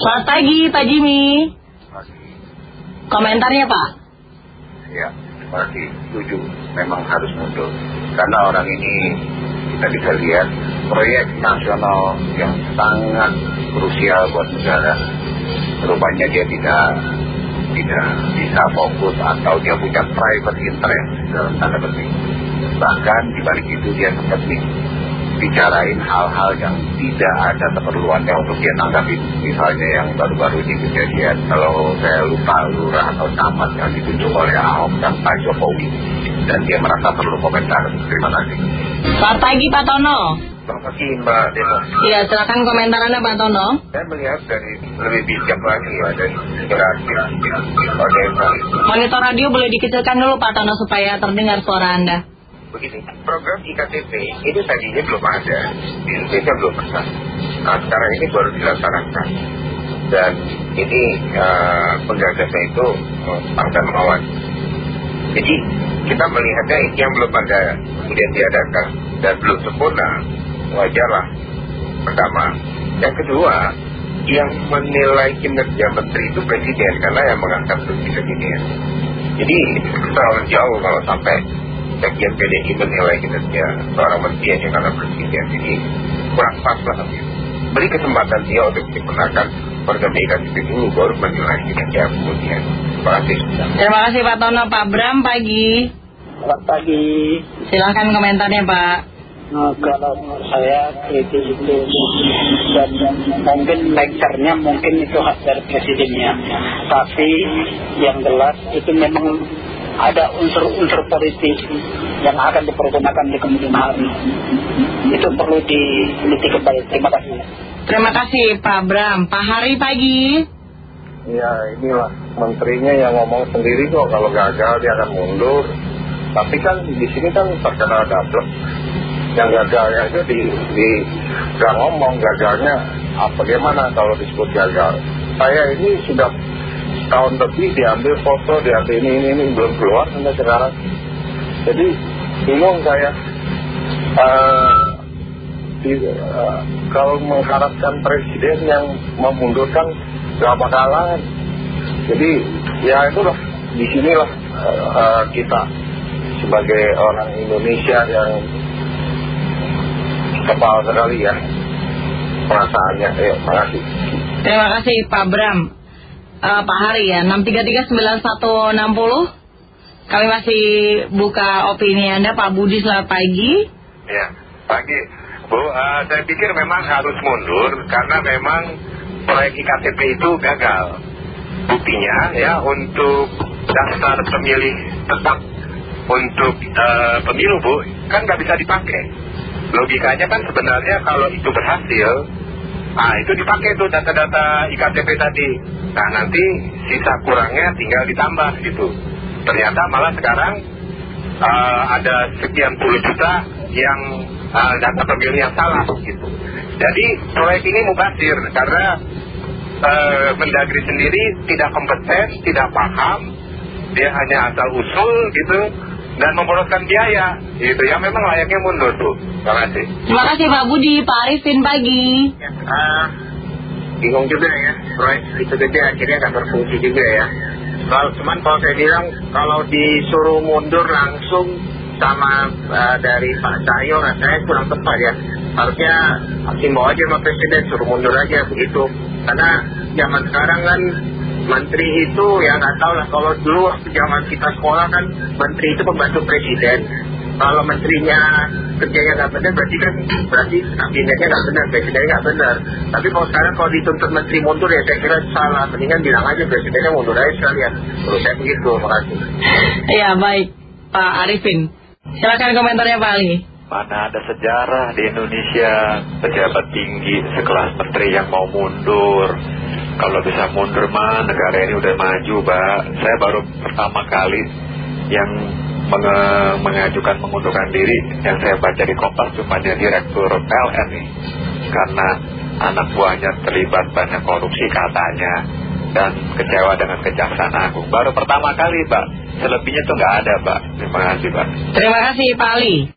Selamat pagi Pak Jimmy. Pagi. Komentarnya Pak? Ya, pasti setuju. Memang harus mundur. Karena orang ini kita bisa lihat proyek nasional yang sangat krusial buat negara. Rupanya dia tidak tidak bisa fokus atau dia punya private interest dalam tanda petik. Bahkan di balik itu dia seperti bicarain hal-hal yang tidak ada keperluannya untuk dia tanggapi. Misalnya yang baru-baru ini kejadian kalau saya lupa lurah atau camat yang ditunjuk oleh Ahok dan Pak Jokowi. Dan dia merasa perlu komentar. Terima kasih. Selamat pagi Pak Tono. Selamat pagi Mbak Deno. Iya silakan komentar Anda Pak Tono. Saya melihat dari lebih bijak lagi ya dari Mbak. Monitor radio boleh dikecilkan dulu Pak Tono supaya terdengar suara Anda. Begini, program IKTP ini tadinya belum ada, di Indonesia belum pernah. Nah, sekarang ini baru dilaksanakan. Dan ini uh, penggagasnya itu uh, Partai Melawan. Jadi kita melihatnya ini yang belum ada, kemudian diadakan dan belum sempurna, wajarlah. Pertama. Yang kedua, yang menilai kinerja menteri itu presiden karena yang mengangkat presiden. Jadi terlalu jauh kalau sampai bagian PDI menilai kinerja seorang menteri hanya karena presiden. Jadi kurang pas lah gitu. Beri kesempatan dia untuk menyempurnakan program IKTP dulu baru menilai kinerja kemudian. Terima kasih. Terima kasih Pak Tono. Pak Bram pagi. Selamat pagi. Silahkan komentarnya Pak. Nah, kalau menurut saya kritik itu dan mungkin lecturnya mungkin itu hak dari presidennya. Tapi yang jelas itu memang ada unsur-unsur politik yang akan dipergunakan di kemudian hari. Itu perlu diteliti kembali. Terima kasih. Terima kasih Pak Bram. Pak Hari pagi. Ya inilah menterinya yang ngomong sendiri kok kalau gagal dia akan mundur. Tapi kan di sini kan terkenal double. Yang gagalnya itu di, di gak ngomong gagalnya apa bagaimana kalau disebut gagal. Saya ini sudah tahun lebih diambil foto, diambil ini, ini, ini belum keluar sampai sekarang. Jadi bingung saya. Uh, di, uh, kalau mengharapkan presiden yang memundurkan gak bakalan. Jadi ya itulah di sinilah uh, kita sebagai orang Indonesia yang kepal sekali ya perasaannya. Ayo, makasih. Terima kasih Pak Bram. Uh, Pak Hari ya, 6339160. Kami masih buka opini Anda, Pak Budi, selamat pagi. Ya, pagi. Bu, uh, saya pikir memang harus mundur karena memang proyek IKTP itu gagal. Buktinya ya untuk daftar pemilih tetap untuk uh, pemilu Bu, kan nggak bisa dipakai. Logikanya kan sebenarnya kalau itu berhasil, nah itu dipakai tuh data-data IKTP tadi. Nah nanti sisa kurangnya tinggal ditambah gitu. Ternyata malah sekarang uh, ada sekian puluh juta yang uh, data pemilih yang salah gitu. Jadi proyek ini mubazir karena uh, Mendagri sendiri tidak kompeten, tidak paham, dia hanya asal usul gitu dan memboroskan biaya gitu ya memang layaknya mundur tuh. Terima kasih. Terima kasih Pak Budi, Pak Arifin pagi. Ya, uh, bingung juga ya, proyek itu gede akhirnya nggak berfungsi juga ya. Kalau cuman kalau saya bilang kalau disuruh mundur langsung sama uh, dari Pak Cahyo rasanya kurang tepat ya. Harusnya himbau aja sama Presiden suruh mundur aja begitu. Karena zaman sekarang kan menteri itu ya nggak tahu lah. Kalau dulu waktu zaman kita sekolah kan menteri itu pembantu presiden. Kalau menterinya kerjanya nggak benar berarti kan berarti kabinetnya nggak benar presidennya nggak benar. Tapi kalau sekarang kalau dituntut menteri mundur ya saya kira salah. Mendingan bilang aja presidennya mundur aja sekalian. Menurut saya begitu makasih Iya baik. Pak Arifin silakan komentarnya Pak Ali. Mana ada sejarah di Indonesia? Pejabat tinggi sekelas menteri yang mau mundur. Kalau bisa mundur mah negara ini udah maju, Pak. Saya baru pertama kali yang menge mengajukan mengundurkan diri yang saya baca di Kompas cuma dia direktur PLN nih. Karena anak buahnya terlibat banyak korupsi katanya dan kecewa dengan kejaksaan agung. Baru pertama kali, Pak. Selebihnya tuh nggak ada, Pak. Terima kasih, Pak. Terima kasih Pak Ali